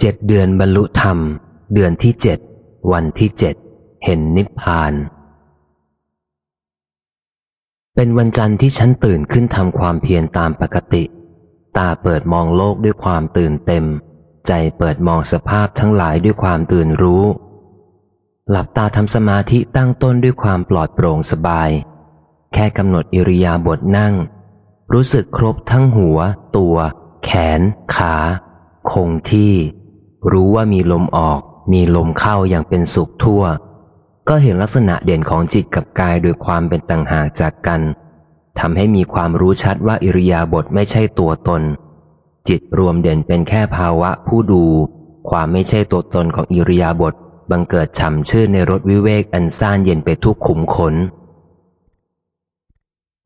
เจ็ดเดือนบรรลุธรรม เดือนที่เจ็ดวันที่เจ็ดเห็นนิพพาน เป็นวันจันทร์ที่ฉันตื่นขึ้นทำความเพียรตามปกติ ตาเปิดมองโลกด้วยความตื่นเต็ม ใจเปิดมองสภาพทั้งหลายด้วยความตื่นรู้ หลับตาทำสมาธิตั้งต้นด้วยความปลอดโปร่งสบาย แค่กำหนดอิริยาบถนั่ง รู้สึกครบทั้งหัว ตัว แขน ขา คงที่ รู้ว่ามีลมออก มีลมเข้าอย่างเป็นสุขทั่ว ก็เห็นลักษณะเด่นของจิตกับกายโดยความเป็นต่างหากจากกันทำให้มีความรู้ชัดว่าอิริยาบถไม่ใช่ตัวตน จิตรวมเด่นเป็นแค่ภาวะผู้ดู ความไม่ใช่ตัวตนของอิริยาบถบังเกิดฉ่ำชื่นในรถวิเวกอันซ่านเย็นไปทุกขุมขน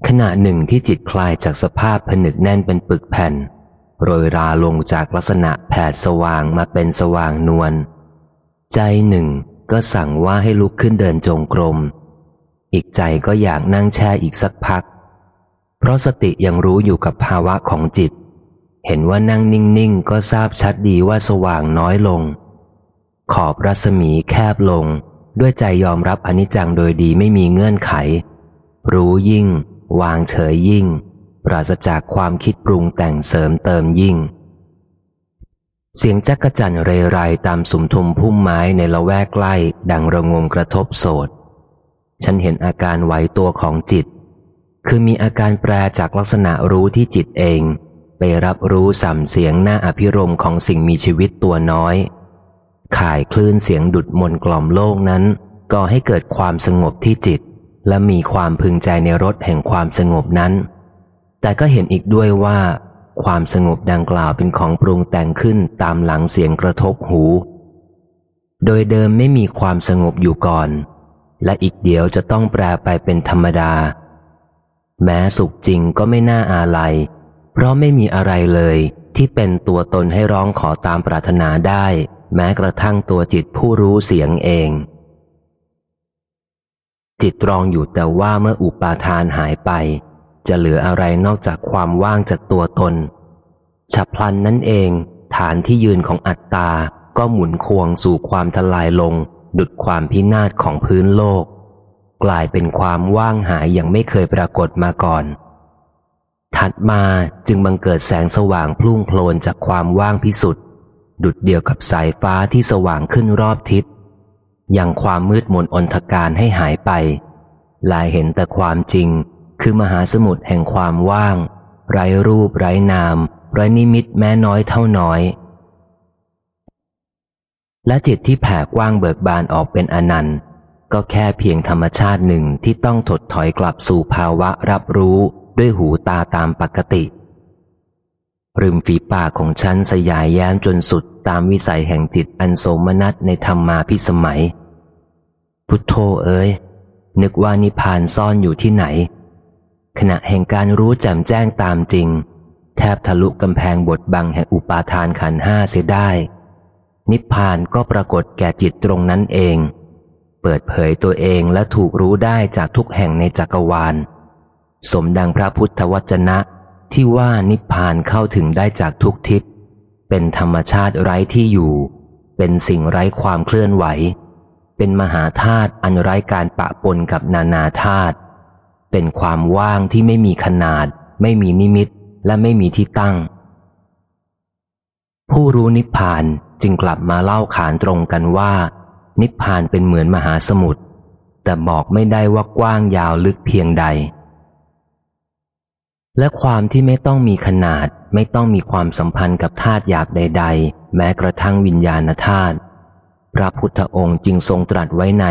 ขณะหนึ่งที่จิตคลายจากสภาพผนึกแน่นเป็นปึกแผ่น โรยราลงจากลักษณะแผดสว่างมาเป็นสว่างนวล ใจหนึ่งก็สั่งว่าให้ลุกขึ้นเดินจงกรม อีกใจก็อยากนั่งแช่อีกสักพัก เพราะสติยังรู้อยู่กับภาวะของจิต เห็นว่านั่งนิ่งๆ ก็ทราบชัดดีว่าสว่างน้อยลง ขอบรัศมีแคบลง ด้วยใจยอมรับอนิจจังโดยดีไม่มีเงื่อนไข รู้ยิ่ง วางเฉยยิ่ง ปราศจากความคิดปรุงแต่งเสริมเติมยิ่ง เสียงจักกจั่นเรไรตามสุมทุมพุ่มไม้ในละแวกใกล้ ดังระงมกระทบโสดฉันเห็นอาการไหวตัวของจิต คือมีอาการแปรจากลักษณะรู้ที่จิตเอง ไปรับรู้สัมเสียงหน้าอภิรมของสิ่งมีชีวิตตัวน้อย ข่ายคลื่นเสียงดุดมนกล่อมโลกนั้นก่อให้เกิดความสงบที่จิต และมีความพึงใจในรสแห่งความสงบนั้น แต่ก็เห็นอีกด้วยว่า ความสงบดังกล่าวเป็นของปรุงแต่งขึ้นตามหลังเสียงกระทบหู โดยเดิมไม่มีความสงบอยู่ก่อน และอีกเดียวจะต้องแปลไปเป็นธรรมดา แม้สุขจริงก็ไม่น่าอาลัย เพราะไม่มีอะไรเลยที่เป็นตัวตนให้ร้องขอตามปรารถนาได้ แม้กระทั่งตัวจิตผู้รู้เสียงเอง จิตรองอยู่แต่ว่าเมื่ออุปาทานหายไป จะเหลืออะไรนอกจากความว่างจากตัวตน ฉับพลันนั่นเอง ฐานที่ยืนของอัตตา ก็หมุนควงสู่ความทลายลง ดุดความพินาศของพื้นโลก กลายเป็นความว่างหายอย่างไม่เคยปรากฏมาก่อน ถัดมาจึงบังเกิดแสงสว่างพลุ่งโพลนจากความว่างพิสุทธิ์ดุดเดียวกับสายฟ้าที่สว่างขึ้นรอบทิศยังความมืดมนอนทการให้หายไป ลายเห็นแต่ความจริง คือมหาสมุทรแห่งความว่าง ไร้รูปไร้นาม ไร้นิมิตแม้น้อยเท่าน้อย และจิตที่แผ่กว้างเบิกบานออกเป็นอนันต์ ก็แค่เพียงธรรมชาติหนึ่งที่ต้องถดถอยกลับสู่ภาวะรับรู้ด้วยหูตาตามปกติริมฝีปากของฉันสยายแย้มจนสุดตามวิสัยแห่งจิตอันโสมนัสในธรรมมาพิสมัย พุทโธเอ้ย นึกว่านิพพานซ่อนอยู่ที่ไหน ขณะแห่งการรู้แจ่มแจ้งตามจริง แทบทะลุกำแพงบทบังแห่งอุปาทานขันห้าเสียได้ นิพพานก็ปรากฏแก่จิตตรงนั้นเอง เปิดเผยตัวเองและถูกรู้ได้จากทุกแห่งในจักรวาล สมดังพระพุทธวจนะที่ว่านิพพานเข้าถึงได้จากทุกทิศ เป็นธรรมชาติไร้ที่อยู่ เป็นสิ่งไร้ความเคลื่อนไหว เป็นมหาธาตุอันไร้การปะปนกับนานาธาตุ เป็นความว่างที่ไม่มีขนาด ไม่มีนิมิต และไม่มีที่ตั้ง ผู้รู้นิพพานจึงกลับมาเล่าขานตรงกันว่า นิพพานเป็นเหมือนมหาสมุทรแต่บอกไม่ได้ว่ากว้างยาวลึกเพียงใด และความที่ไม่ต้องมีขนาด ไม่ต้องมีความสัมพันธ์กับธาตุหยาบใด ๆ แม้กระทั่งวิญญาณธาตุพระพุทธองค์จึงทรงตรัสไว้ใน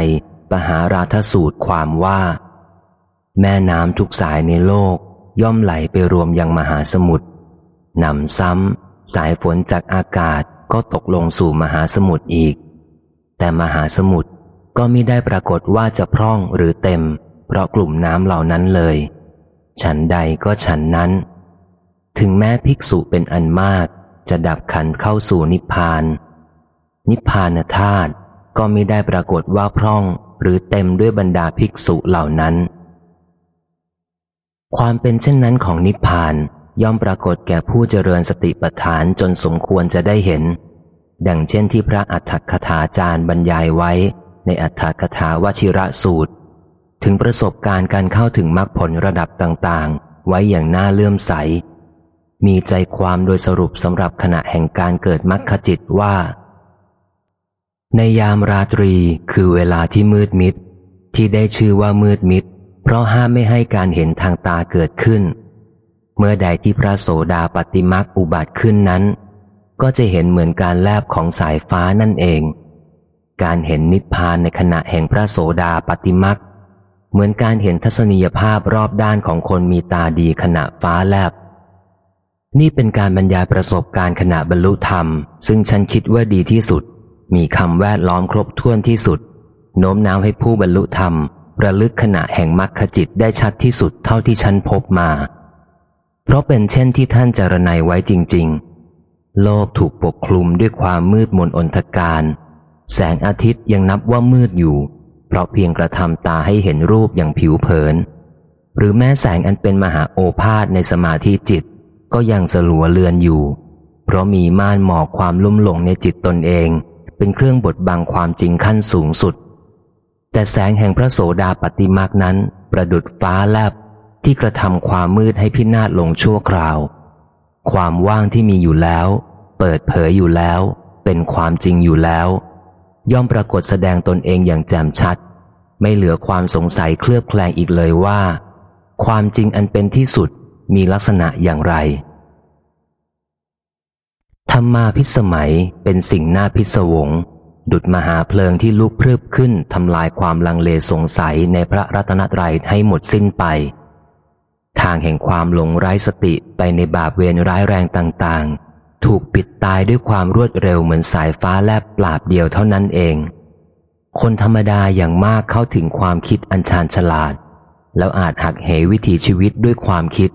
ปหาราทสูตรความว่า แม่น้ำทุกสายในโลกย่อมไหลไปรวมยังมหาสมุทรนำซ้ำสายฝนจากอากาศก็ตกลงสู่มหาสมุทรอีก แต่มหาสมุทรก็ไม่ได้ปรากฏว่าจะพร่องหรือเต็ม เพราะกลุ่มน้ำเหล่านั้นเลย ฉันใดก็ฉันนั้น ถึงแม้ภิกษุเป็นอันมาก จะดับขันเข้าสู่นิพพาน นิพพานธาตุก็ไม่ได้ปรากฏว่าพร่องหรือเต็มด้วยบรรดาภิกษุเหล่านั้น ความเป็นเช่นนั้นของนิพพานย่อมปรากฏแก่ผู้เจริญสติปัฏฐานจนสมควรจะได้เห็น ดังเช่นที่พระอัฏฐคถาจารย์บรรยายไว้ ในอัฏฐคถาวชิระสูตร ถึงประสบการณ์การเข้าถึงมรรคผลระดับต่างๆ ไว้อย่างน่าเลื่อมใส มีใจความโดยสรุปสำหรับขณะแห่งการเกิดมรรคจิตว่า ในยามราตรีคือเวลาที่มืดมิด ที่ได้ชื่อว่ามืดมิด เพราะห้ามไม่ให้การเห็นทางตาเกิดขึ้น เมื่อใดที่พระโสดาปฏิมักอุบัติขึ้นนั้น ก็จะเห็นเหมือนการแลบของสายฟ้านั่นเอง การเห็นนิพพานในขณะแห่งพระโสดาปฏิมักเหมือนการเห็นทัศนียภาพรอบด้านของคนมีตาดีขณะฟ้าแลบ นี่เป็นการบรรยายประสบการณ์ขณะบรรลุธรรม ซึ่งฉันคิดว่าดีที่สุด มีคำแวดล้อมครบถ้วนที่สุดโน้มน้าวให้ผู้บรรลุธรรม ระลึกขณะแห่งมรรคจิตได้ชัดที่สุดเท่าที่ฉันพบมา เพราะเป็นเช่นที่ท่านจารณัยไว้จริง ๆ โลกถูกปกคลุมด้วยความมืดมนอนทการ แสงอาทิตย์ยังนับว่ามืดอยู่ เพราะเพียงกระทำตาให้เห็นรูปอย่างผิวเผิน หรือแม้แสงอันเป็นมหาโอภาษในสมาธิจิต ก็ยังสลัวเลือนอยู่ เพราะมีม่านหมอกความลุ่มหลงในจิตตนเอง เป็นเครื่องบดบังความจริงขั้นสูงสุด แต่แสงแห่งพระโสดาปฏิมากนั้น ประดุดฟ้าแลบที่กระทำความมืดให้พินาศลงชั่วคราว ความว่างที่มีอยู่แล้ว เปิดเผยอยู่แล้ว เป็นความจริงอยู่แล้ว ย่อมปรากฏแสดงตนเองอย่างแจ่มชัด ไม่เหลือความสงสัยเคลือบแคลงอีกเลยว่า ความจริงอันเป็นที่สุดมีลักษณะอย่างไร ธรรมาพิสมัยเป็นสิ่งน่าพิศวง ดุดมหาเพลิงที่ลุกพรึบขึ้นทำลายความลังเลสงสัยในพระรัตนตรัยให้หมดสิ้นไป ทางแห่งความหลงไร้สติไปในบาปเวรร้ายแรงต่างๆ ถูกปิดตายด้วยความรวดเร็วเหมือนสายฟ้าแลบปราบเดียวเท่านั้นเอง คนธรรมดาอย่างมากเข้าถึงความคิดอันชาญฉลาด แล้วอาจหักเหวิถีชีวิตด้วยความคิด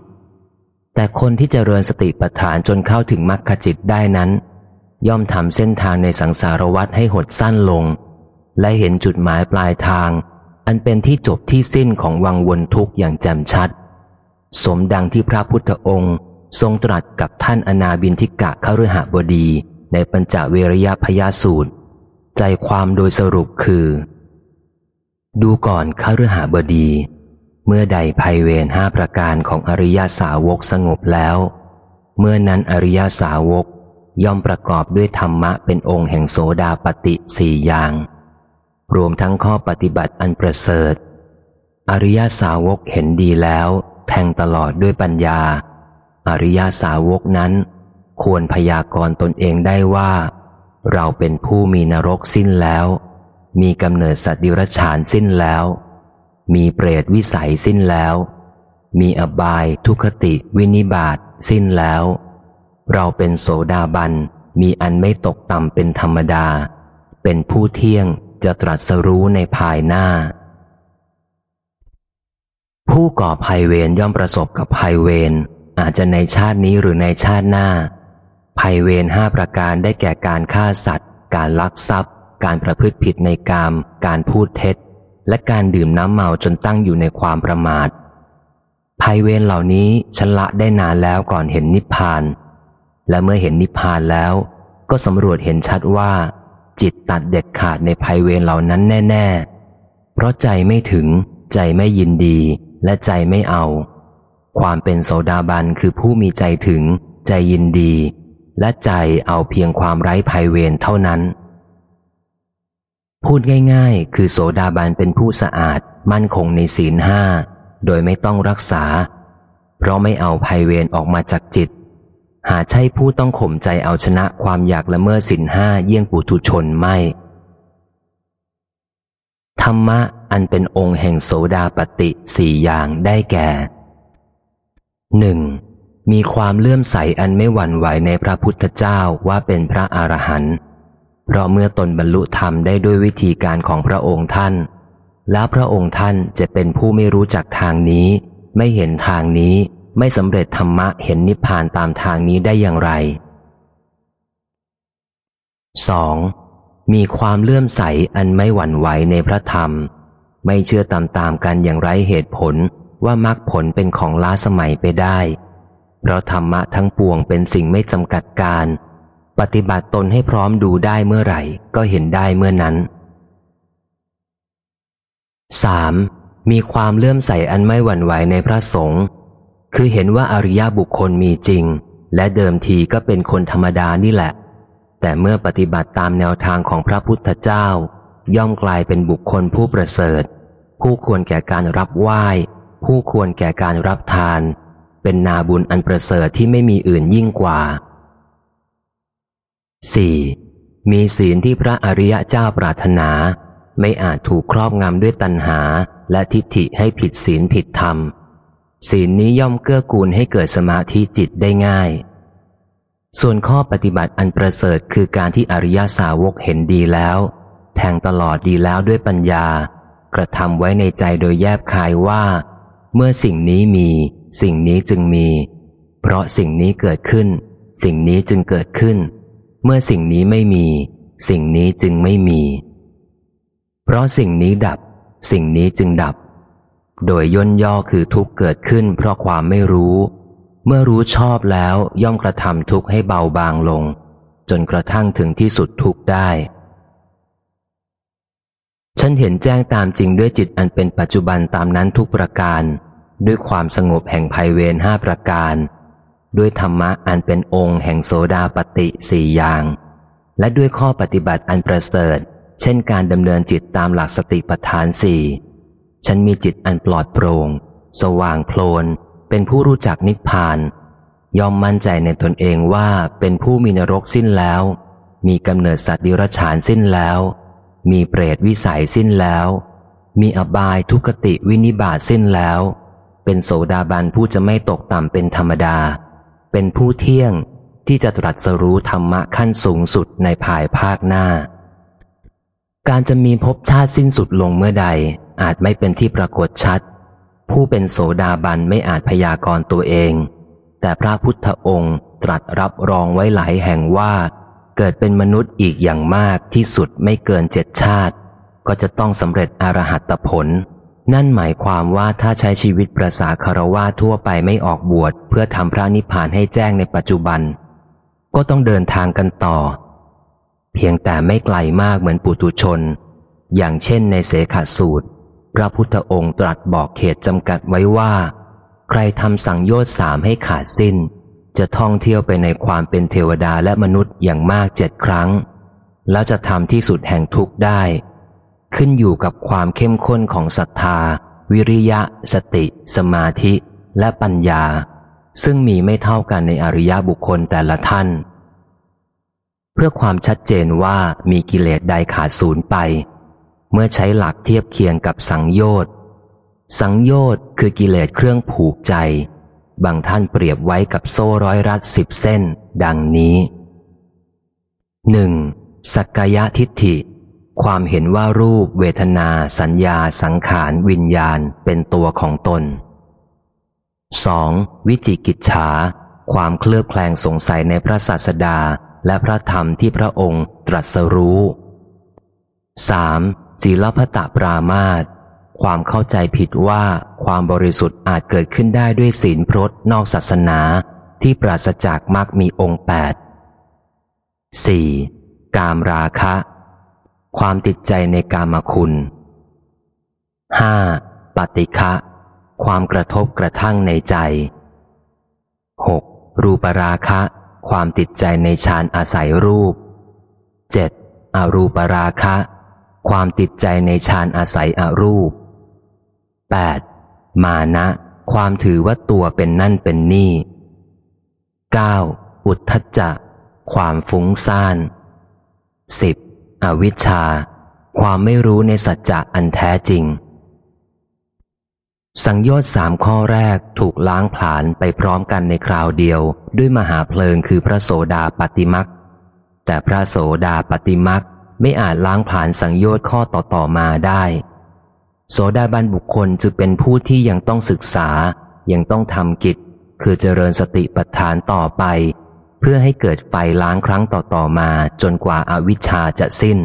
แต่คนที่จเจริญสติปัฏฐานจนเข้าถึงมรรคจิตได้นั้น ย่อมทำเส้นทางในสังสารวัฏให้หดสั้นลง และเห็นจุดหมายปลายทาง อันเป็นที่จบที่สิ้นของวังวนทุกข์อย่างแจ่มชัด สมดังที่พระพุทธองค์ ทรงตรัสกับท่านอนาบินทิกะขฤหบดีในปัญจเวรยพยาสูตร ใจความโดยสรุปคือ ดูก่อนขฤหบดี เมื่อใดภัยเวรห้าประการของอริยาสาวกสงบแล้ว เมื่อนั้นอริยาสาวก ย่อมประกอบด้วยธรรมะเป็นองค์แห่งโสดาปติสี่อย่าง รวมทั้งข้อปฏิบัติอันประเสริฐ อริยาสาวกเห็นดีแล้ว แทงตลอดด้วยปัญญา อริยาสาวกนั้น ควรพยากรณ์ตนเองได้ว่า เราเป็นผู้มีนรกสิ้นแล้ว มีกำเนิดสัตว์ดิรชานสิ้นแล้ว มีเปรตวิสัยสิ้นแล้ว มีอบายทุคติวินิบาตสิ้นแล้ว เราเป็นโสดาบัน มีอันไม่ตกต่ำเป็นธรรมดา เป็นผู้เที่ยงจะตรัสรู้ในภายหน้า ผู้ก่อภัยเวรย่อมประสบกับภัยเวรอาจจะในชาตินี้หรือในชาติหน้า ภัยเวรห้าประการได้แก่การฆ่าสัตว์ การลักทรัพย์ การประพฤติผิดในกาม การพูดเท็จ และการดื่มน้ำเมาจนตั้งอยู่ในความประมาทภัยเวรเหล่านี้ฉันละได้นานแล้วก่อนเห็นนิพพาน และเมื่อเห็นนิพพานแล้ว ก็สำรวจเห็นชัดว่า จิตตัดเด็ดขาดในภัยเวรเหล่านั้นแน่ ๆ เพราะใจไม่ถึง ใจไม่ยินดี และใจไม่เอา ความเป็นโสดาบันคือผู้มีใจถึง ใจยินดี และใจเอาเพียงความไร้ภัยเวรเท่านั้น พูดง่าย ๆ คือโสดาบันเป็นผู้สะอาดมั่นคงในศีลห้าโดยไม่ต้องรักษา เพราะไม่เอาภัยเวรออกมาจากจิต หาใช่ผู้ต้องข่มใจเอาชนะความอยากละเมิดศีลห้าเยี่ยงปุถุชนไม่ ธรรมะอันเป็นองค์แห่งโสดาปติสี่อย่างได้แก่หนึ่งมีความเลื่อมใสอันไม่หวั่นไหวในพระพุทธเจ้าว่าเป็นพระอรหันต์เพราะเมื่อตนบรรลุธรรมได้ด้วยวิธีการของพระองค์ท่าน แล้วพระองค์ท่านจะเป็นผู้ไม่รู้จักทางนี้ ไม่เห็นทางนี้ ไม่สำเร็จธรรมะเห็นนิพพานตามทางนี้ได้อย่างไร 2. มีความเลื่อมใสอันไม่หวั่นไหวในพระธรรม ไม่เชื่อตามๆกันอย่างไรเหตุผลว่ามรรคผลเป็นของล้าสมัยไปได้ เพราะธรรมะทั้งปวงเป็นสิ่งไม่จำกัดการ ปฏิบัติตนให้พร้อมดูได้เมื่อไหร่ ก็เห็นได้เมื่อนั้น 3. มีความเลื่อมใสอันไม่หวั่นไหวในพระสงฆ์ คือเห็นว่าอริยบุคคลมีจริง และเดิมทีก็เป็นคนธรรมดานี่แหละ แต่เมื่อปฏิบัติตามแนวทางของพระพุทธเจ้า ย่อมกลายเป็นบุคคลผู้ประเสริฐ ผู้ควรแก่การรับไหว้ ผู้ควรแก่การรับทาน เป็นนาบุญอันประเสริฐที่ไม่มีอื่นยิ่งกว่า 4. มีศีลที่พระอริยเจ้าปรารถนา ไม่อาจถูกครอบงำด้วยตัณหาและทิฏฐิให้ผิดศีลผิดธรรม ศีลนี้ย่อมเกื้อกูลให้เกิดสมาธิจิตได้ง่าย ส่วนข้อปฏิบัติอันประเสริฐคือการที่อริยสาวกเห็นดีแล้ว แทงตลอดดีแล้วด้วยปัญญา กระทำไว้ในใจโดยแยบคายว่า เมื่อสิ่งนี้มี สิ่งนี้จึงมี เพราะสิ่งนี้เกิดขึ้น สิ่งนี้จึงเกิดขึ้น เมื่อสิ่งนี้ไม่มี สิ่งนี้จึงไม่มี เพราะสิ่งนี้ดับ สิ่งนี้จึงดับ โดยย่นย่อคือทุกเกิดขึ้นเพราะความไม่รู้ เมื่อรู้ชอบแล้วย่อมกระทำทุกข์ให้เบาบางลง จนกระทั่งถึงที่สุดทุกข์ได้ ฉันเห็นแจ้งตามจริงด้วยจิตอันเป็นปัจจุบันตามนั้นทุกประการ ด้วยความสงบแห่งภัยเวรห้าประการ ด้วยธรรมะอันเป็นองค์แห่งโสดาปติสี่อย่าง และด้วยข้อปฏิบัติอันประเสริฐ เช่นการดำเนินจิตตามหลักสติปัฏฐานสี่ ฉันมีจิตอันปลอดโปร่ง สว่างโพลน เป็นผู้รู้จักนิพพาน ยอมมั่นใจในตนเองว่าเป็นผู้มีนรกสิ้นแล้ว มีกำเนิดสัตว์ดิรฉานสิ้นแล้ว มีเปรตวิสัยสิ้นแล้ว มีอบายทุกติวินิบาตสิ้นแล้ว เป็นโสดาบันผู้จะไม่ตกต่ำเป็นธรรมดา เป็นผู้เที่ยงที่จะตรัสรู้ธรรมะขั้นสูงสุดในภายภาคหน้า การจะมีภพชาติสิ้นสุดลงเมื่อใด อาจไม่เป็นที่ปรากฏชัด ผู้เป็นโสดาบันไม่อาจพยากรตัวเอง แต่พระพุทธองค์ตรัสรับรองไว้หลายแห่งว่า เกิดเป็นมนุษย์อีกอย่างมากที่สุดไม่เกินเจ็ดชาติ ก็จะต้องสำเร็จอรหัตผล นั่นหมายความว่าถ้าใช้ชีวิตประสาคารวาทั่วไปไม่ออกบวชเพื่อทำพระนิพพานให้แจ้งในปัจจุบัน ก็ต้องเดินทางกันต่อ เพียงแต่ไม่ไกลมากเหมือนปุตุชน อย่างเช่นในเสขสูตร พระพุทธองค์ตรัสบอกเขตจำกัดไว้ว่า ใครทำสังโยชน์สามให้ขาดสิ้น จะท่องเที่ยวไปในความเป็นเทวดาและมนุษย์อย่างมากเจ็ดครั้ง แล้วจะทำที่สุดแห่งทุกข์ได้ ขึ้นอยู่กับความเข้มข้นของศรัทธา วิริยะ สติ สมาธิ และปัญญา ซึ่งมีไม่เท่ากันในอริยบุคคลแต่ละท่าน เพื่อความชัดเจนว่ามีกิเลสใดขาดศูนย์ไป เมื่อใช้หลักเทียบเคียงกับสังโยชน์ สังโยชน์คือกิเลสเครื่องผูกใจ บางท่านเปรียบไว้กับโซ่ร้อยรัดสิบเส้น ดังนี้หนึ่งสักกายทิฏฐิ ความเห็นว่ารูปเวทนา สัญญา สังขาร วิญญาณเป็นตัวของตน 2. วิจิกิจฉา ความเคลือบแคลงสงสัยในพระศาสดาและพระธรรมที่พระองค์ตรัสรู้ 3. ศีลพตะปรามาตความเข้าใจผิดว่าความบริสุทธิ์อาจเกิดขึ้นได้ด้วยศีลพรตนอกศาสนาที่ปราศจากมรรคมีองค์แปด 4. กามราคะ ความติดใจในกามคุณ 5. ปฏิฆะความกระทบกระทั่งในใจ 6. รูปราคะ ความติดใจในฌานอาศัยรูป 7. อรูปราคะ ความติดใจในฌานอาศัยอรูป 8. มานะ ความถือว่าตัวเป็นนั่นเป็นนี่ 9. อุทธจะ ความฟุ้งซ่าน 10. อวิชชา ความไม่รู้ในสัจจะอันแท้จริง สังโยชน์สามข้อแรกถูกล้างผลาญไปพร้อมกันในคราวเดียว ด้วยมหาเพลิงคือพระโสดาปฏิมักแต่พระโสดาปฏิมัก ไม่อาจล้างผ่านสังโยชน์ข้อต่อๆมาได้ โสดาบันบุคคลจึงเป็นผู้ที่ยังต้องศึกษา ยังต้องทำกิจ คือเจริญสติปัฏฐานต่อไป เพื่อให้เกิดไฟล้างครั้งต่อๆมาจนกว่าอาวิชชาจะสิ้น